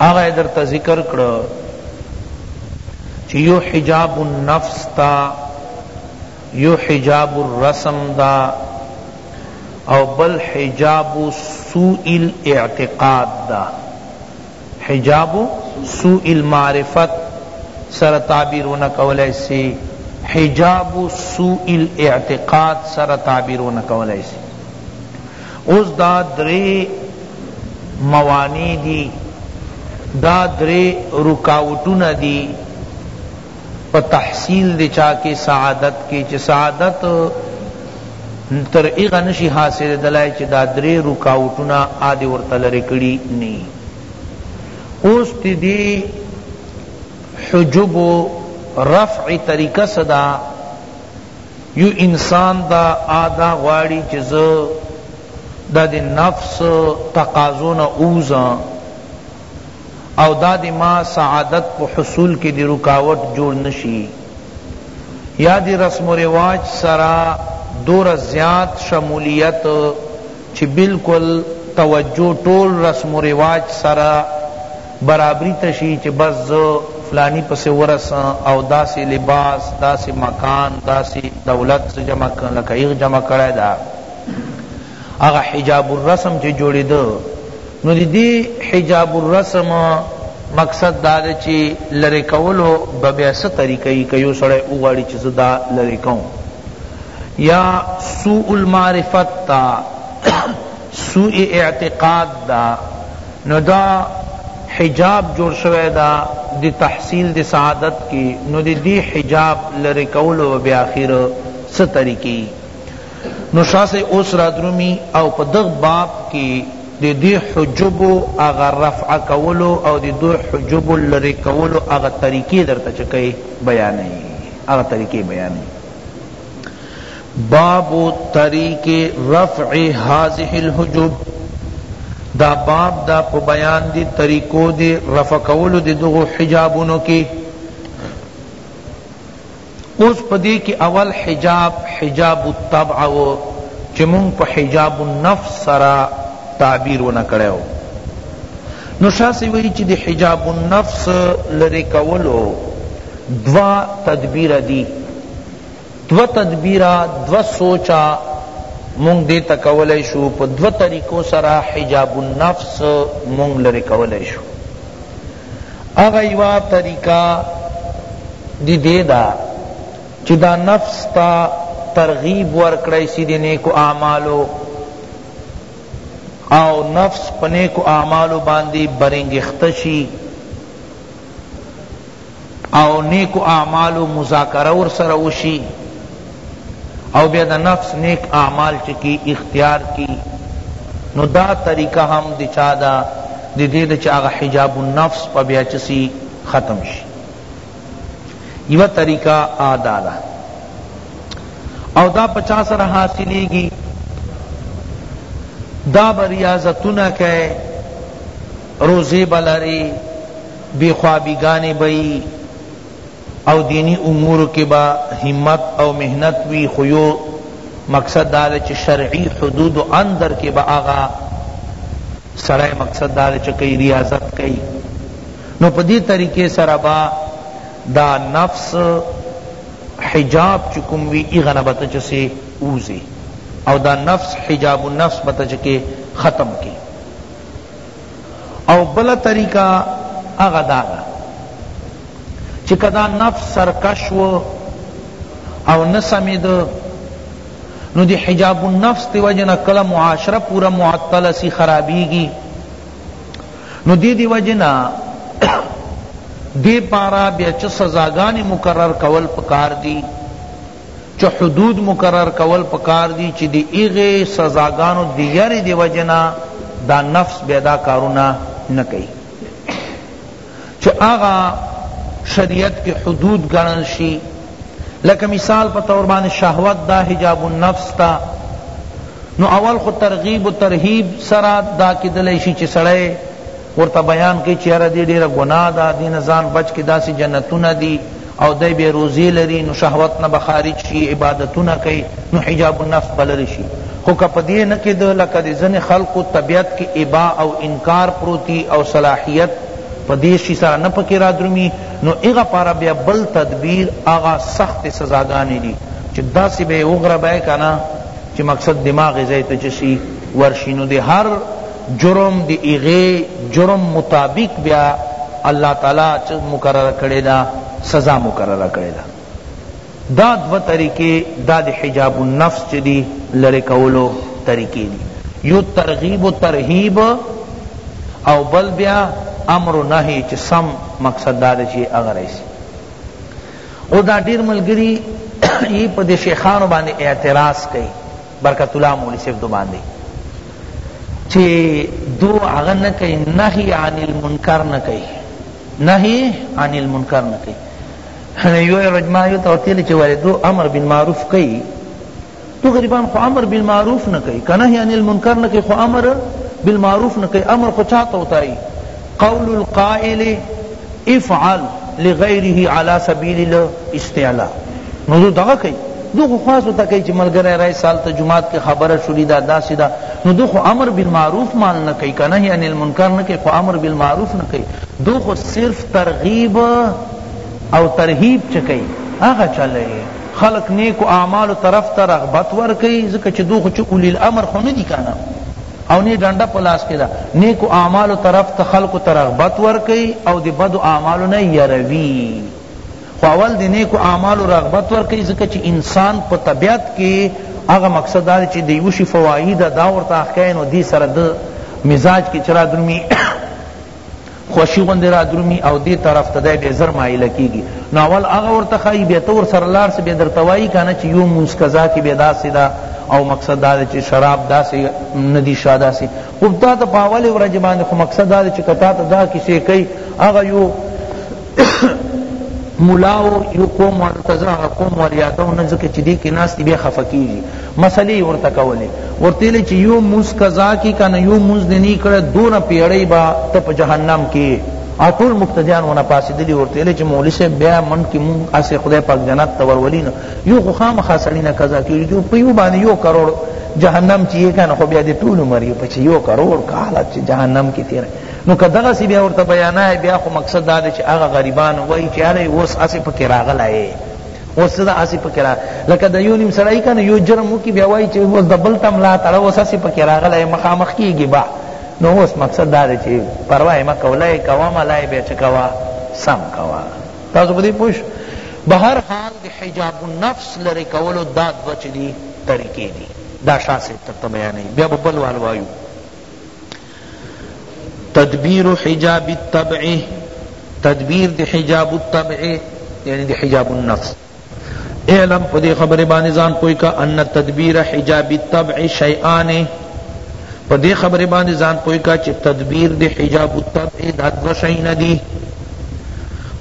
هغه در ته ذکر کړ چی یو حجاب النفس دا یو حجاب الرسم دا او بل حجاب سوء الاعتقاد دا حجاب سوء المعرفت سر تعبیرون کولای سی حجاب سوء الاعتقاد سر تعبیرون کولای سی اوس دا درې موانع دي دا درې رکاوټونه دي په تحصیل د چا کې سعادت کې چې سعادت تر ایغه نشي حاصل دلای چې دا درې رکاوټونه عادي ورته لري کړي ني اوس دې حجب رفع طریقه صدا یو انسان ته آ دا غواړي چه زه دا دی نفس تقاضو نه ووځم او دا دی ما سعادت په حصول کی دی رکاوټ جوړ نشی یا دی رسم و رواج سره دور زیات شمولیت چه بلکل توجه ټول رسم و رواج سره برابری ته شی چه بس زه فلانی پسی ورسم او داسی لباس داسی مکان داسی دولت زه جمع کم لکه هغه جمع کړی ده هغه حجاب الرسم چه جوړیده نو دی دی حجاب الرسم مقصد داده چه لری کولو به بیا څه طریقه یی که یو سړی وغواړی چه زه دا لری کوم یا سوء المعرفت تا سوء اعتقاد دا نو دا حجاب جوړ شوی ده د تحصیل د سعادت کی نو د دی حجاب لری کولو به بیا اخیر څه طریقی نو شاه صاحب اوس رادرومی او په دغ باب کی د دی حجبو هغه رفع کولو او د دی حجبو لری کولو هغه طریقی درته چه کئی بیانئی هغه طریقی بیانئی. باب طریق رفع هذه الحجب دا باب دا په بیان دی طریقو دی رفع کولو دی دغو حجابونو کی اوس پدی کی اول حجاب حجاب الطبع و چه مونگ پا حجاب النفس سرا تعبیر و نکڑے ہو نو شاہ سے ویلی چی دی حجاب النفس لرکولو دوا تدبیر دی دوه تدبیره دوه سوچه مونږ دې ته کولای شو په دوه طریقو سره حجاب النفس مونږ لرې کولای شو هغه یوه طریقه دی دې ده چې دا نفس ته ترغیب ورکړی سی د نیکو اعمالو او نفس په نیکو اعمالو باندې برنګښته شي او نیکو اعمالو مذاکره ورسره وشی او بیا د نفس نیک اعمال چی کی اختیار کی نو دا طریقه هم د چا ده د دې د چې هغه حجاب النفس په بیا چه سی ختم شي یوه طریقه آدا ده او دا پچا سره حاصلیږي دا به ریاضتونه کوي روزې به لرې، بې خوابي ګانې به يي او ديني امورو کې به همت او محنت وي خو يو مقصد دا دی چې شرعي حدودو اندر کې به هغه سړی مقصد دا دی چې کوي رياضت کوي نو په دې طريقې سره به دا نفس حجاب چې کوم وي هغه نه به ته چې سې ووځې او دا نفس حجاب النفس به ته چې کې ختم کې او بل طریقه هغه دا ده چې کدا نفس سرکش و او نه سمید نو دی حجاب النفس دی وجه نه کله معاشره پورا معطل سی خرابیږي نو دی دی وجه نه دی پارا بیا چه سزاگانی مقرر کول پکار دی چه حدود مقرر کول پکار دی چه دی هغی سزاګانو دی یری دی وجه نه دا نفس بیا دا کارونه نه کئی چه هغه شریعت کی حدود گنل شی لکه مثال په طور باندې شهوت دا حجاب النفس تا نو اول خو ترغیب و ترهیب سرا دا کدلی شی چه سړی ورته بیان کړي چي یاره دې ډیره ګناه ده دې نه ځان بچ کړه داسي جنتونه دي او دی بیا روزې لري نو شهوت نه به خارج شي عبادتونه کوي نو حجاب النفس به لري شي خو که په دې نه کیده لکه د ځینې خلقو طبیعت کې ابا او انکار پروت وي او صلاحیت په دې شي سره نه پکې رادرومي نو هغه پاره بیا بل تدبیر هغه سختې سزاګانې دي چې داسې به یې وغربی کنه چې مقصد دماغ یې ځای ته چه شي ورشي نو د هر جرم د هغه جرم مطابق بیا الله تعالی چه مقرره کړی ده سزا مقرره کړی ده دا دوه طریقې دا د حجاب النفس چه دی لری کولو طریقې دی یو ترغیب و ترهیب او بل بیا امر و نهی چه سم مقصد دا ده چه اگر ایسی او دا ډیر ملګری یی په د شیخانو باندې اعتراض کوي برکت الله مولوی صاحب دو باندې چې دو هغه نه کوي نهي عن المنکر نه کوي نهي عن المنکر نه کوي یو رجما یو توتیل چې ولې دو امر بالمعروف کوي تو غریبان خو امر بالمعروف نه کوي کنه عن المنکر نه کوي خو امر بالمعروف نه کوي امر خو چاته وتاي قول القائل افعل لغیره علی سبیل الاستعلاء نو دو دغه کئی دو خو خاصو تا کئی چی ملګری رای سال تا جماعت کی خبر شولی دا داسی دا نو دو خو امر بالمعروف مال نه کئی که نهی عن المنکر نه کئی خو امر بالمعروف نه کئی دو خو صرف ترغیب او ترهیب چه کئی هغه چا لئی خلق نیکو اعمالو طرف تا رغبت ورکئی ځکه چی دو خو چه اولی الامر خو ندی کنه او نی ډنډه په لاس کی ده نیکو اعمالو طرف ته خلقو ته رغبت ورکی او د بدو اعمالو نه یروی خو اول د نیکو اعمالو رغبت ورکی ځکه چی انسان په طبیعت کی هغه مقصد دا چی د یوشی فوایده دا ورته اخکای نو دی سره د مزاج کی چرا درومی خوشی غوندی را درومی او دی طرف ته دی بیا زر مایله کیږی نو اول هغه ورته ښایی بیا ته ورسره لاړ سی بیا درته وایی کنه چی یو مونځ قضا کی بیا داسی ده او مقصد دا ده چی شراب داسی ندی ښه داسی خو تاته په اولی ورځی باندی خو مقصد دا ده چی که تاته دا کیسه کیی هغه یو ملا او یو قوم والو ته زه هغه قوم ور یادوم نه ځکه چی دی کی ناست دی بیا خفه کیږی مسلی ورته کولی ورته ویلی چی یو مونز قضا کی کنه یو مونز دی نی کړی دونه پیړی با ته په جهنم کی او ټول مقتدیان ونه پاسیدلی ورته ویلی چی مولوی صاحب بیا منډ کی مونږ هسی خدای پاک جنت ته ورولي نه یو خو خامخا سړی نه قضا کیږي جو په یو باندې یو کروڑ جهنم چی یې کنه خو بیا دې ټول عمر یې په یو کروڑ کاله چی جهنم کی تیر نو که دغه سی بیا ورته بیانای بیا خو مقصد دا دی چی هغه غریبان وای چی هله اوس هسی پکې راغلی اوس څه ده هسې پکې را لکه د یو نیم سړی که نه یو جرم وکړي بیا وایي چې اوس د بل ته ملا تړه اوس هسې پکې راغلی یم مخامخ کېږي به نو اوس مقصد دا دی چې پروا یې مه کوه لا یې کوه مه لا یې بیا چې کوه سم کوه تاسو په دې پوه شو بهر حال د حجاب النفس لرې کولو دا دوه چې دي طریقې دي دا شاه صاحب درته بیانوي بیا به بل وال وایو تدبیر حجاب الطبع تدبیر دی حجاب الطبع یعنی دی حجاب النفس اعلم پدی خبر بانی زان پوئی کا ان تدبیر حجاب الطبع شیئان پدی خبر بانی زان پوئی کا چی تدبیر دی حجاب الطبع دا دو شئی ندی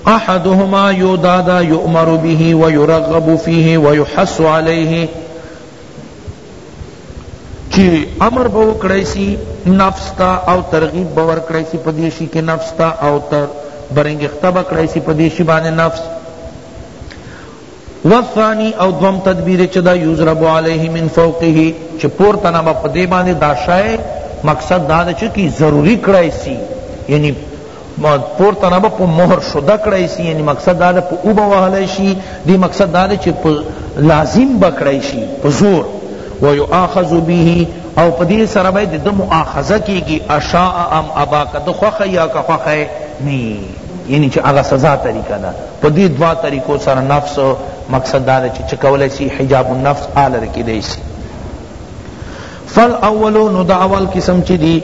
احدهما یو دادا یؤمر به و یرغب فیه و یحس علیه چی امر به وکړی سی نفس تا او ترغیب به ورکړی سی پدی شی که نفس تا او تر برنگښته به کړی سی پدی شی باندې نفس والثانی او دوم تدبیر چه دا یضرب علیه من فوقه چه پورته نه به پدی باندې دا شای مقصد دا چه کی ضروری کړی سی یعنی پورته نه به په مهر شده کړای شي یعنی مقصد دا ده په او به وهلی شي دی مقصد دا ده چې په لازم به کړای شي په زور ویؤاخذ به او په دې سره به د مؤاخذه کیږي اشاء ام ابا که د خوښه یا که خوښه نه یعنی چې هغه سزا طریقه ده په دې دوا طریقو سره نفس مقصد دا ده چې کولای شي حجاب النفس آل رکیدای شي فالاولو نو دا اول قسم چې دی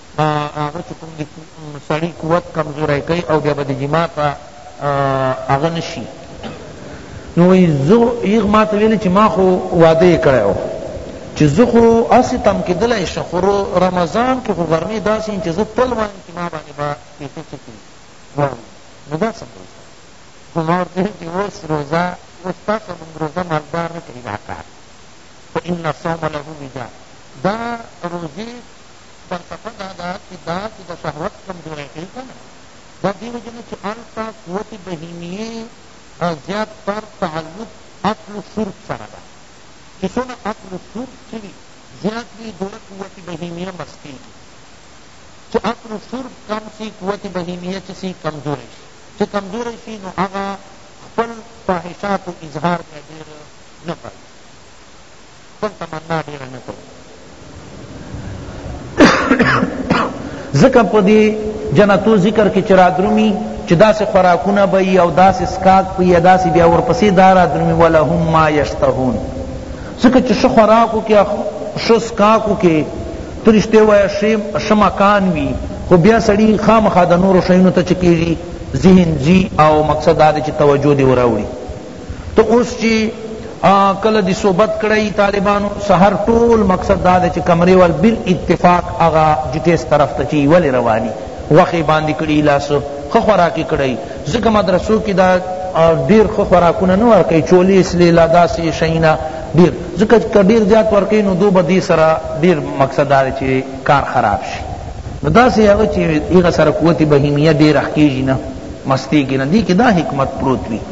هغه چې کوم د سړي قوت کمزوری کوي او بیا به د جماع په هغه نه شي نو وایي زه هغه ما ته ویلې چې ما خو واده یې کړی و چې زه خو هسې تم کېدلی شه خو رمضان کې خو غرمې داسې یم چې زه تل وایم چې ما باندې به کېفې څه کړي واړي نو دا څنګه وشوه خو ما ورته ویل چې اوس روزه اوس تاسو مونږ روزه مالدار نه کوي دا کار فإن الصوم له وجا دا روزې فلسفه دا ده چی دا چی د شهوت کوم ځای دی کنه دا دی وجه نه چی هلته قوت بهیمیه زیات تر تعلق اکل و شرب سره ده چی څونه اکل و شرب چی وی زیات وی دونه قوت بهیمیه مستیږي چی اکل و شرب کم سی قوت بهیمیه چی سی کمزوری شي چی کمزوری شي نو هغه خپل فاحشات و اظهار ته ډیر نه پرېږدي خپل تمنا ډیره نه کوي ځکه په دې جنتو ذکر کې چې رادرومي چې داسې خوراکونه به وي او داسې څښاک به وي داسې بیا ورپسې دا رادرومي ولهم ما یشتهون ځکه چې ښه خوراک وکړي ښه څښاک وکړي ته رښتې وایه ښه مکان وي خو بیا سړي خامخا د نورو شیونو ته چې کېږي ذهن ځي او مقصد دا دی چې توجه دې وراوړي ته اوس چی کله دی صحبت کړی طالبانو سحر ټول مقصد دا دی چی کمری وال بل اتفاق اغا جټیس طرف ته چی ولی روانی غوښی باندی کړی لا څه ښه خوراکی کړی ځکه مدرسو کی دا ډیر ښه خوراکونه نه ورکوی چولی سلی لا داسی شیونه ډیر ځکه که ډیر زیات ورکوی نو دو به دی سره ډیر مقصد دا دی چی کار خراب شی نو داسی هغه چی هغه سره قوت بهیمیه ډیر ښه کیږی نه مستیږی نه دی کی دا حکمت پروت وی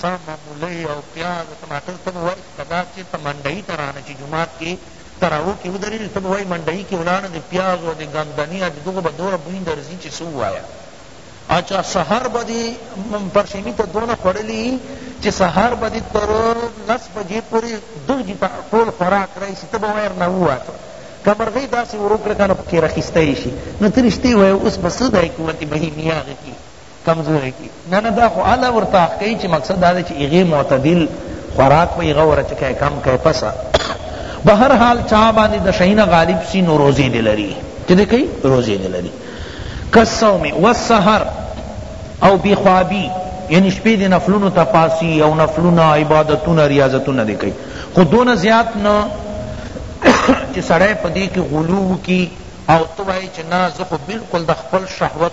سا معمولی او پیاز او ټماټر ته به وایی که دا چیرته منډی ته رانه چی جمعات کی تراو کی ودریږی ته به وایی منډی کی ولاړه د پیازو او د ګندنی او د دغو به دوره بوی درځی چی څه ووایه اچا سحر به دی پرشمی ته دونه خوړلی یی چی سحر به دی تر لس بجی پوری دغ جی ته ټول خوراک رایسی ته به وایی ارنا وواته که مرغی داسی ورو کړه کنه پکی رخیسته شی نو ته رشته وایی اوس به څه دای قوت بهیمیه غتی کمزوری کی نه نه دا خو اعلی ورته حق کوي چې مقصد دا دی چې هغه معتدل خوراک په هغه ورته کوي کم کوي پس به هر حال چا باندې د شینه غالب سی نو روزي دی لري چې دی کوي روزي دی لري کسوم والسحر او بخوابی یعنی شپې د نفلونو تپاسی او نفلونه عبادتونه ریاضتونه دی کوي خو دونه زیات نه چې سړی په دې کې غلو کی او تو وای چې نه زه خو بالکل د خپل شهوت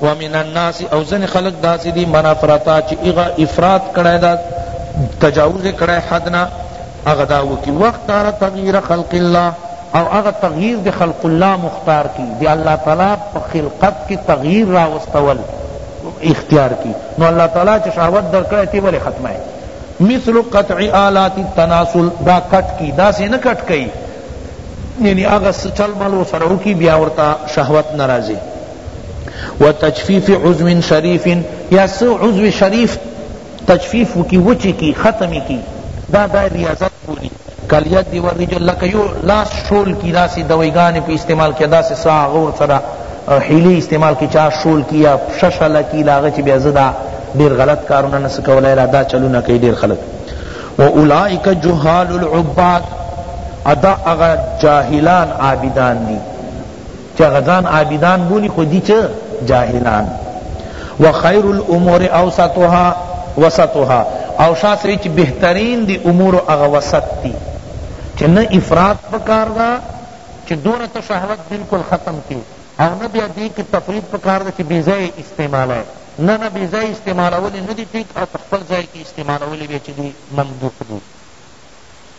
ومن الناس او ځنی خلق داسی دی من افرطا چی اغا افراط کړی دا تجاوز کړی حدنا اغا داو کی وقت تارا تغییر خلق اللہ او اغا تغییر دی خلق اللہ مختار کی دی اللہ تعالی پا خلقت کی تغییر راوستول اختیار کی نو اللہ تعالی چی شاوت در کړی تی ولی ختمه مثل قطع آلات التناسل دا کٹ کی دا سے نہ کٹ کئی یعنی اغا چل ملو سرو کی بیاورتا شہوت نرازی و تجفیف عضو شریف یا څه عضو شریف تجفیف کی وچی کی ختمی کی دا دا ریاضت بولی کالید و رجل لکه یو لاس شول کی داسی دویگان پی استعمال کیا داسی سا غور سرا حیلی استعمال کی چا شول کی یا ششل کی لاغه چی بیا زدا دیر غلط کارونه نس کولای لا دا چلونه کی دیر خلق و اولائک جهال العباد ادا اغا جاهلان عابدان دی چه هغه ځان عابدان بولی خو دی چه جاهلان وخیر الامور اوسطها وسطها او شاہ سوی چه بہترین دی امور اغا وسط دی چه نه افراط پکار دا چه دور تا شہوت بالکل ختم کی او نه بیا دی که تفرید پکار دا چه بی زی استعمال ہے نه نه بی زی استعمال اولی ندی ٹھیک او پخپل زی کی استعمال اولی بی چه دی ممدوح دی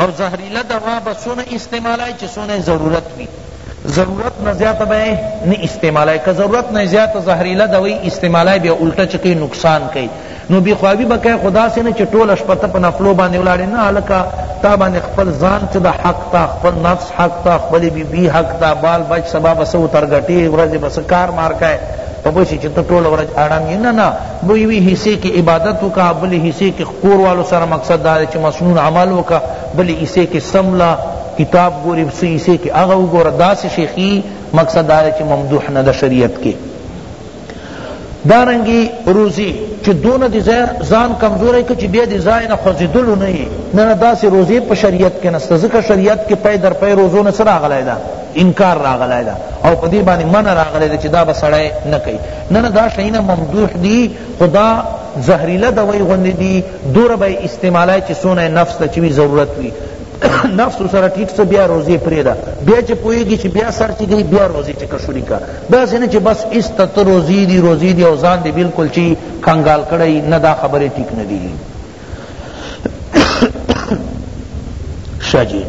او زهریله دوا به څونه استعمالای چی څونه یې ضرورت وی ضرورت نه زیاته به یې نه استعمالای که ضرورت نه زیاته زهریله دوی استعمالای بیا الټه چی کوي نقصان کوي نو بی خوابی به کوي خو داسې نه چی ټوله شپه ته په نفلو باندې ولاړې نه هلکه تا باندې خپل ځان چې د حق تا خپل نفس حق تا خپل بی بی حق تا بال بچ سبا بس و ترګټي ورځ بس کار مار کای په بشي چې ته ټول ورځ اړم نه نه بو وی حصے کې عبادت وکا بل حصے کې کور والو سره مقصد دا دی چی مسنون عمل وکا بلی ایسے کی سملا کتاب گوری بسی ایسے کی اغا گور دا سی شیخی مقصد دا دی چی ممدوح ندا شریعت کی دارنگی روزی چی دون دی زان کمزور ہے کچی بیا دی زائن خوزیدلو نہیں نہ دا سی روزی پا شریعت کی نستا ذکر شریعت کی پی در پی روزو نسر آغلائی دا انکار راغلائی دا او پا دی بانی من راغلائی دا چی دا بسڑای نکی نہ دا شئینا ممدوح دی خدا زهریله دوای غوندی دی دوره به استعمالای چی سونه یې نفس ته چی وی ضرورت وی نفس سره ټیټ سه بیا روزی پریدا بیا چی پویږی چی بیا سر چی گئی بیا روزی چی کشوری کا دا سینه چی بس اس تت روزی دی روزی دی او ځان دی بالکل چی کنگال کړی نه دا خبره ټیک نه دی شجی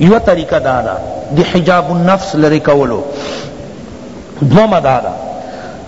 یو طریقہ دا دا دی حجاب النفس لری کولو دوما دا دا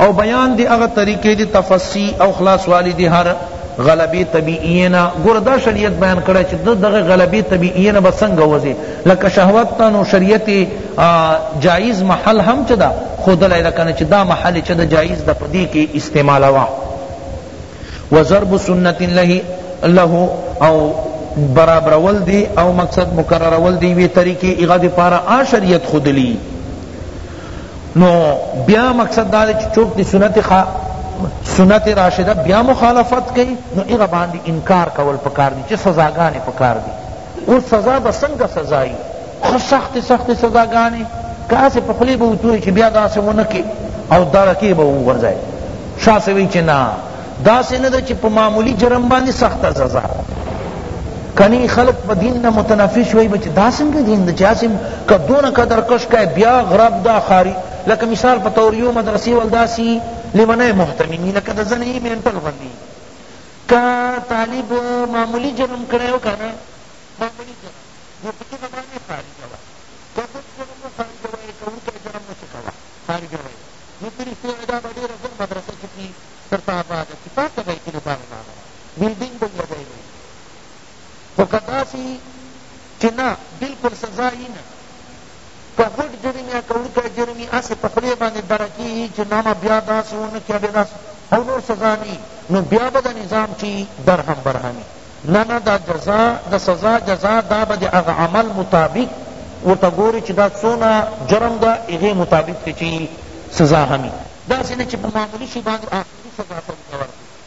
او بیان دی هغه طریقی دی تفصی او خلاصوالی دی هر غلبی طبیعی نه گوره دا شریعت بیان کړی چی ته دغه غلبی طبیعی نه به څنګه وځی لکه شهوت ته نو شریعت جایز محل هم چه ده ښودلی ده کنه چی دا محل چه ده جایز ده پدی کی استعمالوه و ضرب سنت له له او برابرول دی او مقصد مکررول دی وی طریقې هغه د پاره آ شریعت خودلی نو بیا مقصد دا دی چې چوک دی سنت خا سنت راشدہ بیا مخالفت کئی نو اغا باندی انکار کول پکار دی چی سزاگانی پکار دی اوس سزا به څنګه سزا یی خو سخت سخت سزا گانی که هسی په خولی به وتوی چی بیا داسی ونکی او درکی به وغورځای شاه صاحب وی چی نه داسی نده چی په معمولی جرم باندی سخت سزا کنی خلق په دین نه متنفی شوی بچ دا څنګه دین د چاسم که دون قدر کش کای بیا غرب دا خاری لکه مثال په توریو مدرسې ولداسی لیونه محتمینی لکه د زنی مینټل غندی که طالب معمولي جرم کړی و کنه معمولي جرم نو په دغه باندې خارجه وه که غټ جرم و خارجه وه یې که وړوکی جرم و څه کوه خارجه وه یې نو په رښتیا یې دا به ډېره زر مدرسه چکي سرته آباده سي پاکه به یې کړي باغ باغ به بلډنګ به یې لګوي خو که داسی چی نه بلکل سزا یی نه که غټ جرم یا که وړکی جرم یی هسی په خولی باندی درکی یی چی نه ما بیا داسی ونه کړه بیا داسی او نور سزا نه یی نو بیا به دا نظام چی درهم برهم یی نه نه دا جزا دا سزا جزا دا به دی هغه عمل مطابق ورته ګوری چی دا څونه جرم ده هغی مطابق تی چی سزا همی داسی نه چی په معمولی شی باندی آخری سزا ته ورته ورکړی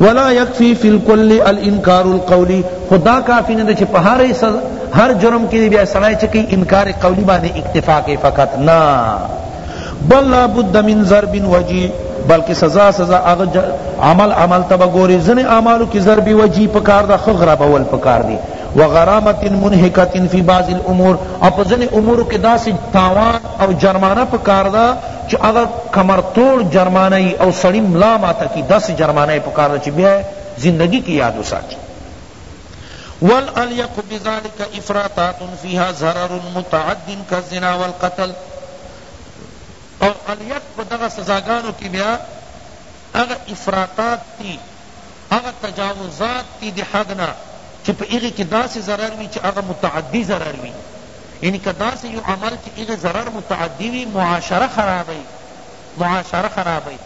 ولا يكفي في الكل الانکار القولی خو دا کافی نه ده چه په هر هر جرم کې بیا سړی چې کوي انکار قولی باندې اکتفا کوي فقط نه بل لا بد من ضرب وجی بلکہ سزا سزا اغ عمل عمل تبا گوری زن اعمالو کی ضرب وجی پکار دا خغرا بول پکار دی وغرامت منحکت فی بعض الامور اپ زن امور کی دا سی تاوان او جرمانہ پکار دا چی هغه کمر توړ جرمانه یی او سړی ملا ماته کی داسی جرمانه یی پکار ده چی بیا یی زندگی کی یاد وساتی والعلیق بذلک افراطات فیها ضرر متعد کالزنا والقتل او علیق پا دغه سزاګانو کی بیا هغه افراطات دی هغه تجاوزات دي د حد نه چي په هغه کي داسي ضرر وي چي هغه متعدي ضرر وي يعني که داسي يو عمل چي هغه ضرر متعدي وي معاشره خرابوي معاشره خرابوي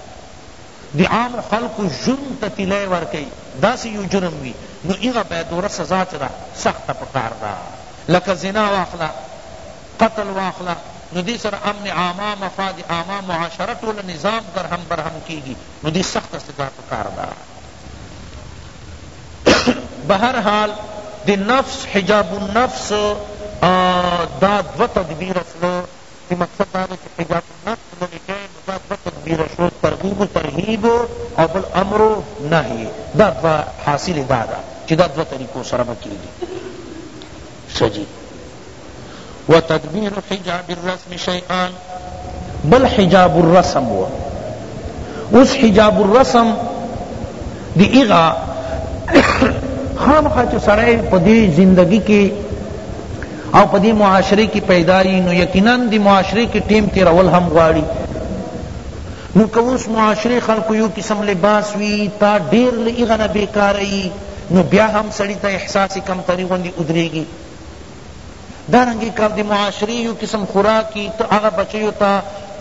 د عامو خلقو ژوند ته تيلی ورکوي داسي يو جرم وي نو هغه بايد دوره سزا چي ده سخته پکار ده لکه زنا واخله قتل واخله نو دې سره امن عامه مفاد عامه معاشره ټوله نظام درهم برهم کيږي نو دی سخت سزا پکار دا بهر حال دی نفس حجاب النفس دا دو تدبیر شو چی مقصد دا دی چی حجاب النفس لری کئ نو دا دو تدبیر شو ترغیب و ترهیب او بل امر و نهی دا دو حاصل دا دا چی دا دو طریقو سره بکیږي شه جی وتدبیر حجاب الرسم شیئان بل حجاب الرسم و اوس حجاب الرسم دی ایغا خامخا چې سړی په دې زندگی کې او په دې معاشره کې پیدایي نو یقینا دې معاشره کې ټیم تیرول هم غواړي نو که اوس معاشره خلکو یو قسم لباس وي تا ډېر له هغه نه بېکاره نو بیا هم سړی ته احساس کمتری غوندی ادریږي دارنګه که د معاشرې یو قسم خوراکي ته هغه بچیو ته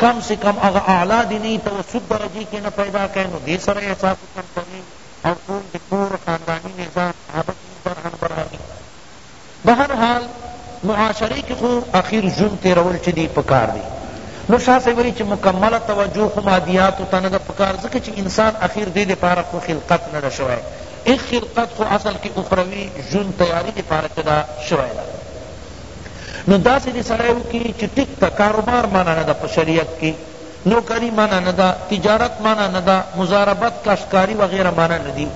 کم سے کم هغه اعلی دیني توسط درجې کې نه پیدا کړې نو دې سره احساس کمتري او ټول د کور خانداني نظام هغه چیز درهن برابري په هر حال معاشرې کې خو اخیر ژوند تیرول چې دی پکار دی نو شاه صاحب وایي چې مکمله توجه خو مادیاتو ته نه ده پکار ځکه چې انسان اخیر دې دپاره خو خلقت نه ده شوی ایک خلقت خو اصل کی اخروی جن تیاری دی پارا چدا شوی دا نو دا سی دی سڑے ہو کی چی ٹک تا کاروبار مانا ندا پا شریعت کی نوکری معنی نه ده تجارت معنی نه ده مضاربت کاشتکاری وغیره معنی نه دي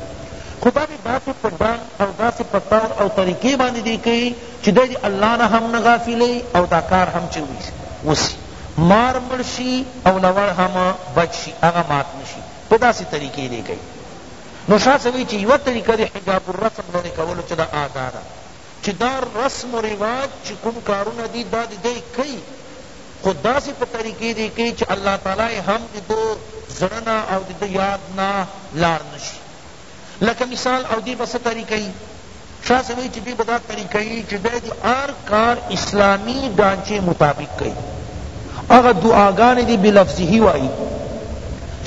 خو دا دی داسې په ډنګ او داسې په طور او طریقې باندې دی کیی چی دی دی الله نه هم نه غافلی او دا کار هم چه وسی مار مړ شی او لوړ هم بچ شی هغه مات نه شی په داسې طریقې دی کیی نو شاه سوی چی یوه طریقه دی حجاب الرسم لری کولو چه دا آدادا چی دا رسم و رواج چی کم کارونه دی دا دی کیی خو داسی په طریقی دی کی چه الله تعالی هم د دو زړه نه او د ده یاد نه لاړ نشی لکه مثال او دی به څه طریقه یی شاه صاحب وایی چه دی به دا طریقه یی چه دی دی هر کار اسلامی ډانچه مطابق کئی هغه دعاګانی دی بلفظه وایی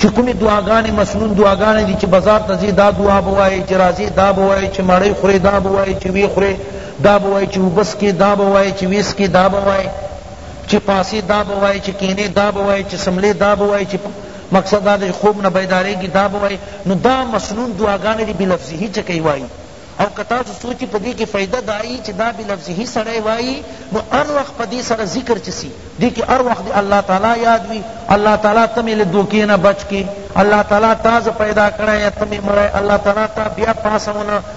چه کومی دعاګانی مسنون دعاګانی دی چه بازار ته ځی دا دعا به وایی چه راځی دا به وایی چه مړی خوری دا به وایی چه وی خوری دا به وایی چه وبس کی دا به وایی چه ویس کی دا به وایی چی پاسی دا به وایی چی کینی دا به وایی چی سملی دا به وایی چی مقصد دا دی چی خوب نه بیداریږی دا به وایی نو دا مسنون دعاګانی دی بلفظه چه کئی وایی او که تاسو سوچی پدی کی فائدہ دا یی چی دا بلفظه سړی وایی نو هر وخت پدی سره ذکر چه سی دی کی هر وخت دی الله تعالی یاد وی الله تعالی ته می له دوکی نه بچ کی الله تعالی تا زه پیدا کړی ته می مړی الله تعالی تا بیا پاسونه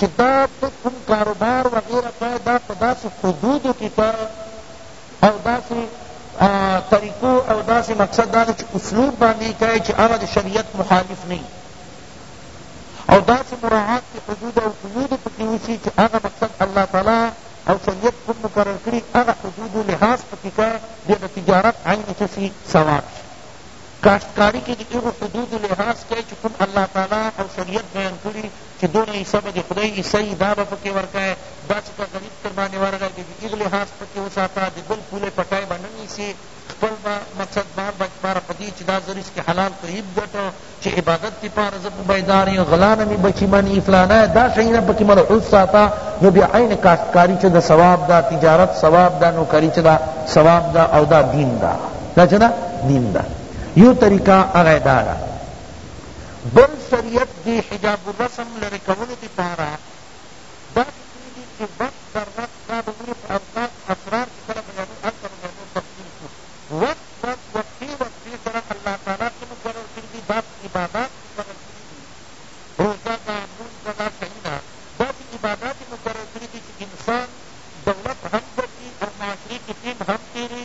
چی دا ته کوم کاروبار وغیره که دا په داسی حدودو کی که او داسی طریقو او داسی مقصد دا چی اسلوب باندی که چی هغه د شریعت مخالف نه او داسی مراعات کی حدود او قیود پکی وشی چی هغه مقصد الله تعالی او شریعت کوم مقرر کړی هغه حدود و لحاظ پکی که بیا د تجارت عین چسی ثواب شی کاشتکاری کی دی ایغو حدود و لحاظ که چی کوم الله تعالی او شریعت بیان کړی چی دونه حصه به دی خدای حصه یی دا به پکی ورکای داسی که غریب تر باندی ورغی بیا دی اغلی حاس پکی وساته دی بل پولی پټای به نه نیسی خپل به مقصد بار به پاره په دی چی دا زه رزق حلال طیب ګټم چی عبادت دی پاره زه په بیدار یم غلا نه می بچی منی فلانه دا شیونه پکی ملحوظ ساته نو بیا عین کاشتکاری چه ده ثواب ده تجارت ثواب ده نوکری چه ده ثواب ده او دا دین ده دا چه ده دین ده یو طریقه هغه دا ده بل شریعت د حجاب الرسم لرې کولو دپاره داسې کړي دي چې وخت در وخت دا به نور اوقات اسرار چې کله بیانو هلته به بیا نور تفصیل شو وخت وخت وقفې وقفې سره الله تعالی څه مقرر کړي دي داسې عبادات مقرر کړي دي روژه ده لمونځ ده دا شیونه داسې عبادات یې مقرر کړي دي چې انسان دولت هم ګټي او معاشرې کې ټیم هم تېري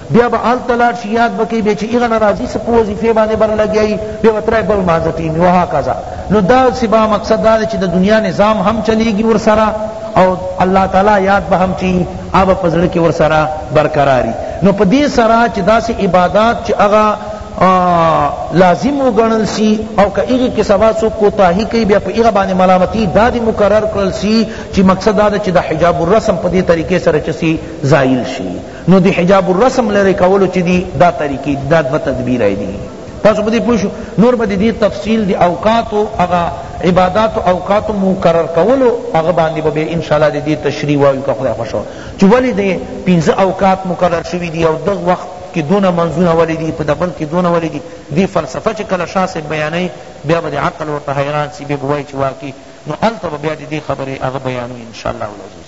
بیا به هلته لاړ شي یاد به کوي بیا چې هغه نه راځي څه په وظیفې باندې بر لګیا وي بیا به ترای بل لمانځه ټیم وي وهکذا نو دا سبا مقصد دا دی چې د دنیا نظام هم چلیږي ورسره او الله تعالی یاد به هم چی اب په زړه کې ورسره برقراري نو په دې سره چې داسې عبادات چې هغه لازم وګڼل سی او که ایغی کې سبا سو کوتاهی کوي بیا په ایغه باندې ملامتي دا دی مقرر کړل سی چې مقصد دا چې د حجاب الرسم په دې طریقې سره چسی زایل شي نو دی حجاب الرسم لری کولو چی دی دا طریقی دی دا دو تدبیرای دی تاسو پدی پوه شو نور به دی تفصیل دی اوقات او هغه عبادات او اوقات مقرر کولو هغه باندې به ان شاء الله دی تشریح وایو که خدای خوښو چې ولی دی پنځه اوقات مقرر شوی دی او دغه وخت کی دونه منزونه ولی دی په دبل کی دونه ولی دی دی فلسفه چې کله شاسه بیانې بیا به عقل ورته حیران سی به وای چې واقعي نو الته بیا دی خبره هغه بیانو ان شاء الله العزیز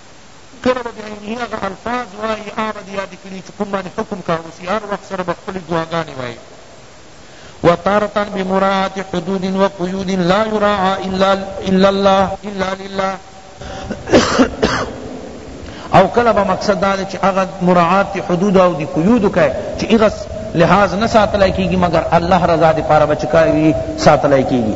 کله به بعینه هغه الفاظ وایی هغه دی یاد کړی چی کوم باندی حکم کاوه سی هر وخت سره به خپلی دعاګانی وایی و تارتا بمراعات حدود و قیود لا یراعا الا الله الا لله او کله به مقصد دا دی چی هغه مراعات حدود او دی قیود کای چی هغه لحاظ نه ساتلای کیږي مگر الله رضا دی پاره بچکای ساتلای کیږي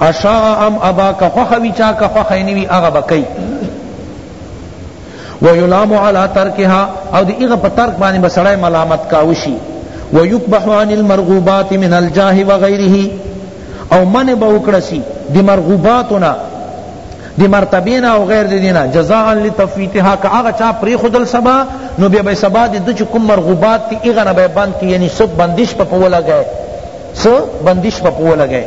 اشاء ام ابا که خوښه وی چا که خوښه یې نه وی هغه به کوي ويلام على ترکها او دی هغه په ترک باندې به سړی ملامت کاوه شي ويقبح عن المرغوبات من الجاه وغيره او من به وکړه سي د مرغوباتونه دی مرتبینا او غیر دی دینا جزاء لتفویتها که آغا چا پری خودل سبا نو بیا بی سبا دی دو چی کم مرغوبات تی اغا نبی بند کی یعنی سب بندش پا پولا گئے سب بندش پا پولا گئے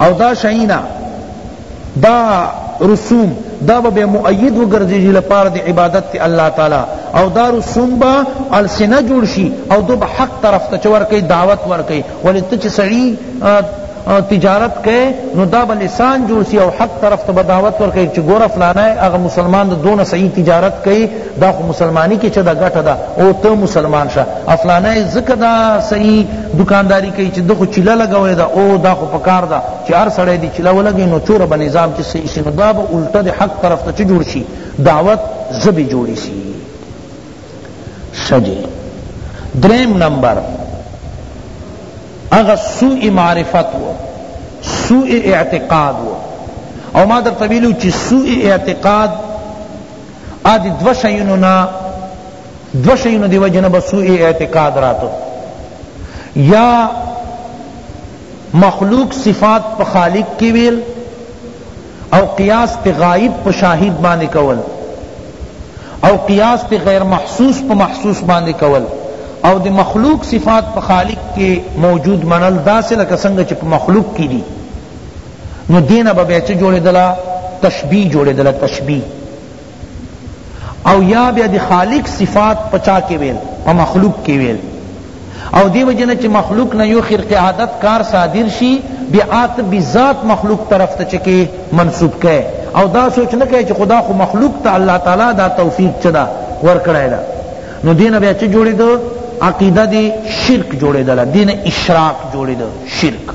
او دا شئینا دا رسوم دا به مؤید وګرځیږي لپاره د عبادت ته الله تعالی او دا رسوم به السنه جوړ شي او دو به حق طرف ته چور کوي دعوت ور کوي ولې ته چې سړی تجارت کئے نو دا با لسان جوڑ سی او حق طرف تا با دعوت ور کئے چھ گورا فلانا ہے اغا مسلمان دا دون صحیح تجارت کئے دا خو مسلمانی کی چه ده ګټه ده او ته مسلمان شه افلانه ځکه دا صحیح دکانداری کوي چه ده خو چیله لګوی ده او دا خو پکار ده چه هر سړی دی چیله ولګی نو چوره به نظام چه صحیح شی نو دا به الټه دی حق طرف ته چه جوړ شی دعوت زبی جوړی سی شجی دریم نمبر اغا سوء معرفت و سوء اعتقاد و او ما در طویلو چه سوء اعتقاد آ دی دو شئینو نا دو شئینو دی وجہ نا با سوء اعتقاد راتو یا مخلوق صفات پا خالق کی ویل او قیاس تی غائب پا شاہد باندے کول او قیاس تی غیر محسوس پا محسوس باندے کول او دی مخلوق صفات پا خالق کی موجود منل دا سے لکسنگ چی پا مخلوق کی دی نو دی نه به بیا چه جوړیدله تشبیه جوړیدله تشبیه او یا بیا دی خالق صفات پچا کې ویل په مخلوق کې ویل او دی وجنه چې مخلوق نه یو خرق عادت کار صادر شي بیا آت بذات مخلوق طرف ته چکه منسوب کئ او دا سوچ نه کئ چې خدا خو مخلوق ته الله تعالی دا توفیق چدا ور کړای دا نو دینه بیا چې جوړې دو عقیده دی شرک جوړې دلا دین اشراق جوړې دو شرک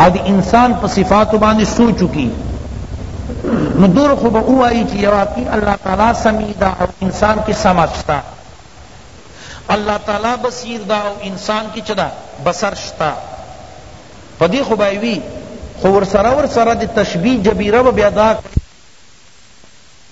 او د انسان په صفاتو باندې سوچ وکړي نو دور خو به ووایي چې واقعي الله تعالی سمیع ده او انسان کې سمع شته الله تعالی بصیر ده او انسان کې چه ده بصر شته په دې خو به وي خو ورسره ورسره د تشبیه جبیره به بیا دا